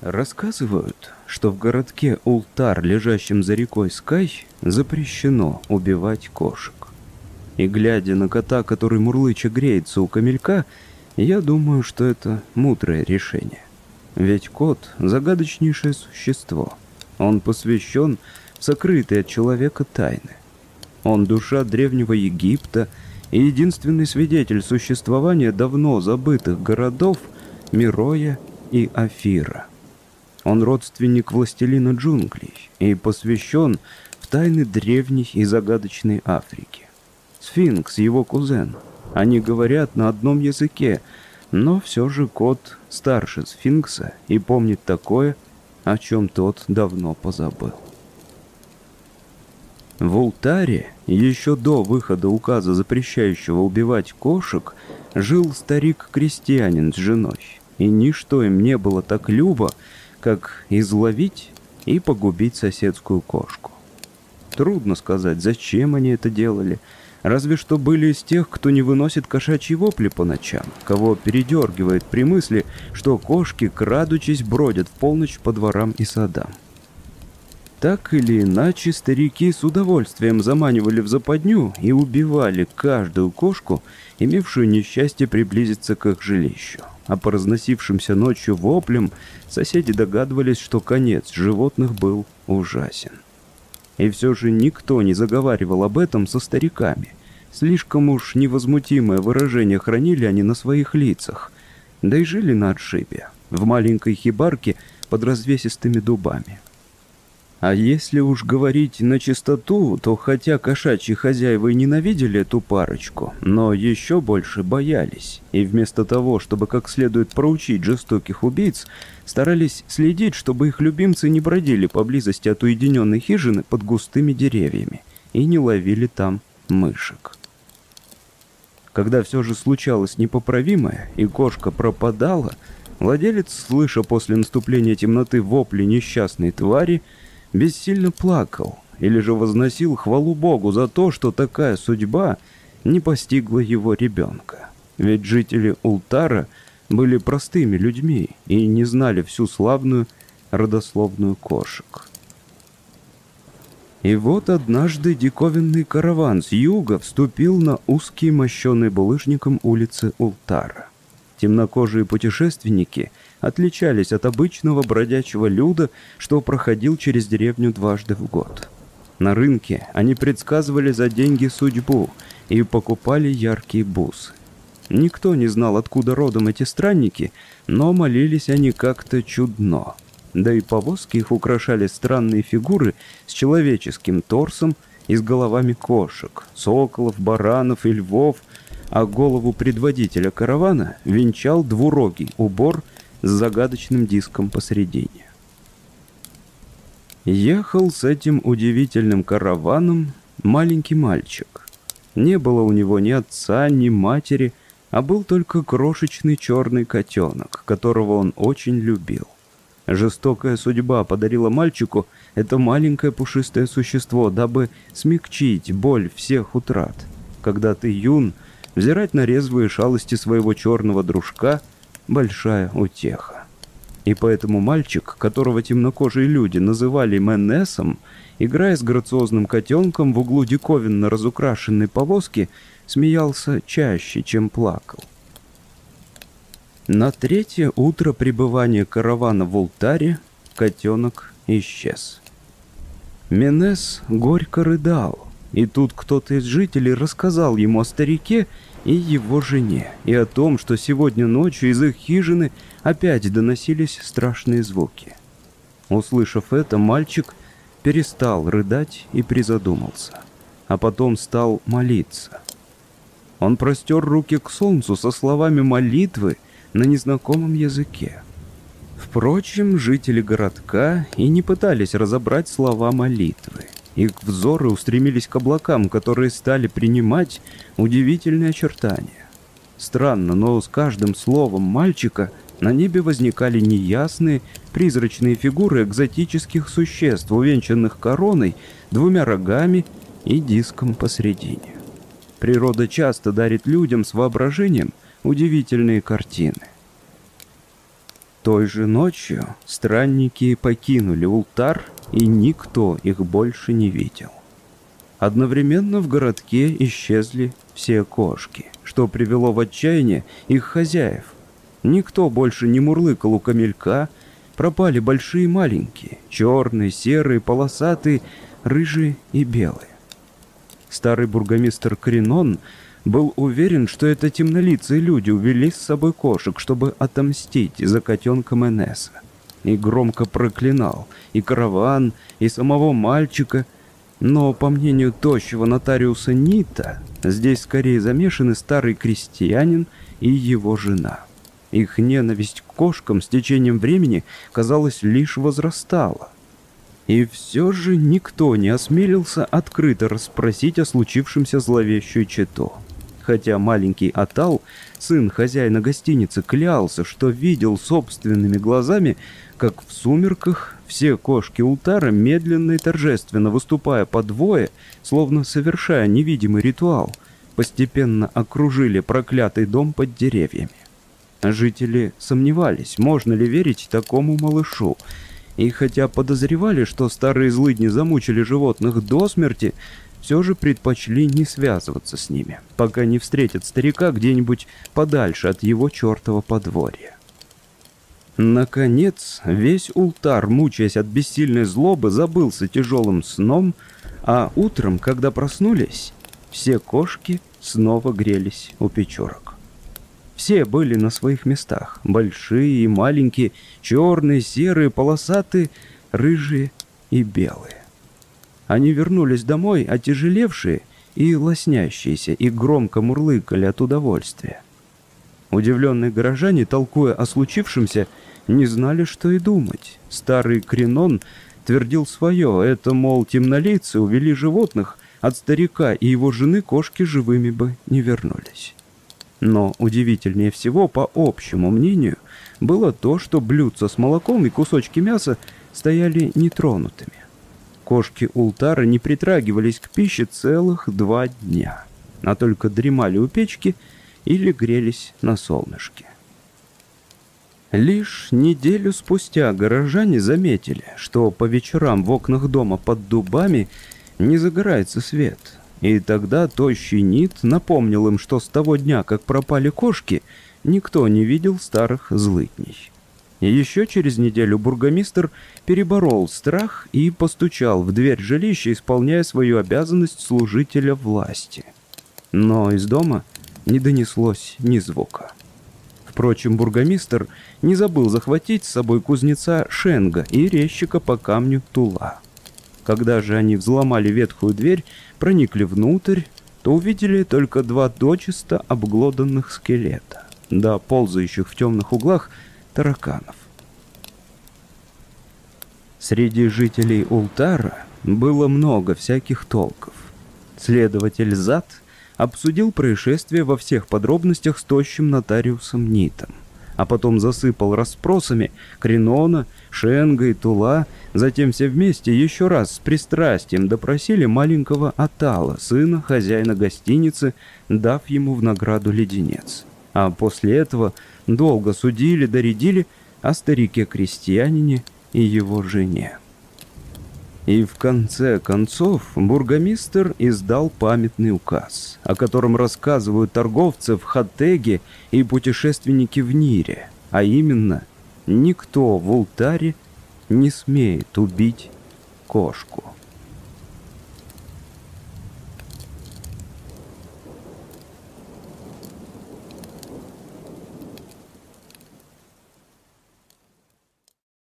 Рассказывают, что в городке Ултар, лежащем за рекой Скай, запрещено убивать кошек. И глядя на кота, который мурлыча греется у камелька, я думаю, что это мудрое решение. Ведь кот — загадочнейшее существо. Он посвящен в сокрытые от человека тайны. Он душа древнего Египта и единственный свидетель существования давно забытых городов Мироя и Афира. Он родственник властелина джунглей и посвящен в тайны древней и загадочной Африки. Сфинкс, его кузен. Они говорят на одном языке, но все же кот старше сфинкса и помнит такое, о чем тот давно позабыл. В Ултаре, еще до выхода указа, запрещающего убивать кошек, жил старик-крестьянин с женой, и ничто им не было так любо, как изловить и погубить соседскую кошку. Трудно сказать, зачем они это делали. Разве что были из тех, кто не выносит кошачьи вопли по ночам, кого передергивает при мысли, что кошки, крадучись, бродят в полночь по дворам и садам. Так или иначе, старики с удовольствием заманивали в западню и убивали каждую кошку, имевшую несчастье приблизиться к их жилищу а по разносившимся ночью воплям соседи догадывались, что конец животных был ужасен. И все же никто не заговаривал об этом со стариками. Слишком уж невозмутимое выражение хранили они на своих лицах. Да и жили на отшибе, в маленькой хибарке под развесистыми дубами. А если уж говорить на чистоту, то хотя кошачьи хозяева и ненавидели эту парочку, но еще больше боялись. И вместо того, чтобы как следует проучить жестоких убийц, старались следить, чтобы их любимцы не бродили поблизости от уединенной хижины под густыми деревьями и не ловили там мышек. Когда все же случалось непоправимое, и кошка пропадала, владелец, слыша после наступления темноты вопли несчастной твари, бессильно плакал или же возносил хвалу Богу за то, что такая судьба не постигла его ребенка. Ведь жители Ултара были простыми людьми и не знали всю славную родословную кошек. И вот однажды диковинный караван с юга вступил на узкий мощенный булыжником улицы Ултара. Темнокожие путешественники отличались от обычного бродячего люда, что проходил через деревню дважды в год. На рынке они предсказывали за деньги судьбу и покупали яркие бусы. Никто не знал, откуда родом эти странники, но молились они как-то чудно. Да и повозки их украшали странные фигуры с человеческим торсом и с головами кошек, соколов, баранов и львов, а голову предводителя каравана венчал двурогий убор с загадочным диском посередине. Ехал с этим удивительным караваном маленький мальчик. Не было у него ни отца, ни матери, а был только крошечный черный котенок, которого он очень любил. Жестокая судьба подарила мальчику это маленькое пушистое существо, дабы смягчить боль всех утрат. Когда ты юн, взирать на резвые шалости своего черного дружка — большая утеха. И поэтому мальчик, которого темнокожие люди называли Менесом, играя с грациозным котенком в углу диковинно разукрашенной повозки, смеялся чаще, чем плакал. На третье утро пребывания каравана в Ултаре котенок исчез. Менес горько рыдал, и тут кто-то из жителей рассказал ему о старике и его жене, и о том, что сегодня ночью из их хижины опять доносились страшные звуки. Услышав это, мальчик перестал рыдать и призадумался, а потом стал молиться. Он простер руки к солнцу со словами молитвы на незнакомом языке. Впрочем, жители городка и не пытались разобрать слова молитвы. Их взоры устремились к облакам, которые стали принимать удивительные очертания. Странно, но с каждым словом мальчика на небе возникали неясные, призрачные фигуры экзотических существ, увенчанных короной, двумя рогами и диском посредине. Природа часто дарит людям с воображением удивительные картины. Той же ночью странники покинули Ултар, и никто их больше не видел. Одновременно в городке исчезли все кошки, что привело в отчаяние их хозяев. Никто больше не мурлыкал у камелька, пропали большие и маленькие, черные, серые, полосатые, рыжие и белые. Старый бургомистр Кринон был уверен, что это темнолицые люди увели с собой кошек, чтобы отомстить за котенка Менеса. И громко проклинал и караван, и самого мальчика. Но, по мнению тощего нотариуса Нита, здесь скорее замешаны старый крестьянин и его жена. Их ненависть к кошкам с течением времени, казалось, лишь возрастала. И все же никто не осмелился открыто расспросить о случившемся зловещую чето. Хотя маленький Атал, сын хозяина гостиницы, клялся, что видел собственными глазами, как в сумерках все кошки Ултара, медленно и торжественно выступая по двое, словно совершая невидимый ритуал, постепенно окружили проклятый дом под деревьями. Жители сомневались, можно ли верить такому малышу, и хотя подозревали, что старые злыдни замучили животных до смерти, все же предпочли не связываться с ними, пока не встретят старика где-нибудь подальше от его чертова подворья. Наконец, весь Ултар, мучаясь от бессильной злобы, забылся тяжелым сном, а утром, когда проснулись, все кошки снова грелись у печорок. Все были на своих местах. Большие и маленькие, черные, серые, полосатые, рыжие и белые. Они вернулись домой, отяжелевшие и лоснящиеся, и громко мурлыкали от удовольствия. Удивленные горожане, толкуя о случившемся, не знали, что и думать. Старый Кринон твердил свое, это, мол, темнолицы увели животных, от старика и его жены кошки живыми бы не вернулись. Но удивительнее всего, по общему мнению, было то, что блюдца с молоком и кусочки мяса стояли нетронутыми. Кошки Ултара не притрагивались к пище целых два дня, а только дремали у печки или грелись на солнышке. Лишь неделю спустя горожане заметили, что по вечерам в окнах дома под дубами не загорается свет — и тогда тощий Нит напомнил им, что с того дня, как пропали кошки, никто не видел старых злытней. Еще через неделю бургомистр переборол страх и постучал в дверь жилища, исполняя свою обязанность служителя власти. Но из дома не донеслось ни звука. Впрочем, бургомистр не забыл захватить с собой кузнеца Шенга и резчика по камню Тула. Когда же они взломали ветхую дверь, проникли внутрь, то увидели только два дочисто обглоданных скелета, да ползающих в темных углах тараканов. Среди жителей Ултара было много всяких толков. Следователь Зад обсудил происшествие во всех подробностях с тощим нотариусом Нитом а потом засыпал расспросами Кринона, Шенга и Тула, затем все вместе еще раз с пристрастием допросили маленького Атала, сына хозяина гостиницы, дав ему в награду леденец. А после этого долго судили, доредили о старике-крестьянине и его жене. И в конце концов бургомистр издал памятный указ, о котором рассказывают торговцы в Хаттеге и путешественники в Нире, а именно, никто в Ултаре не смеет убить кошку.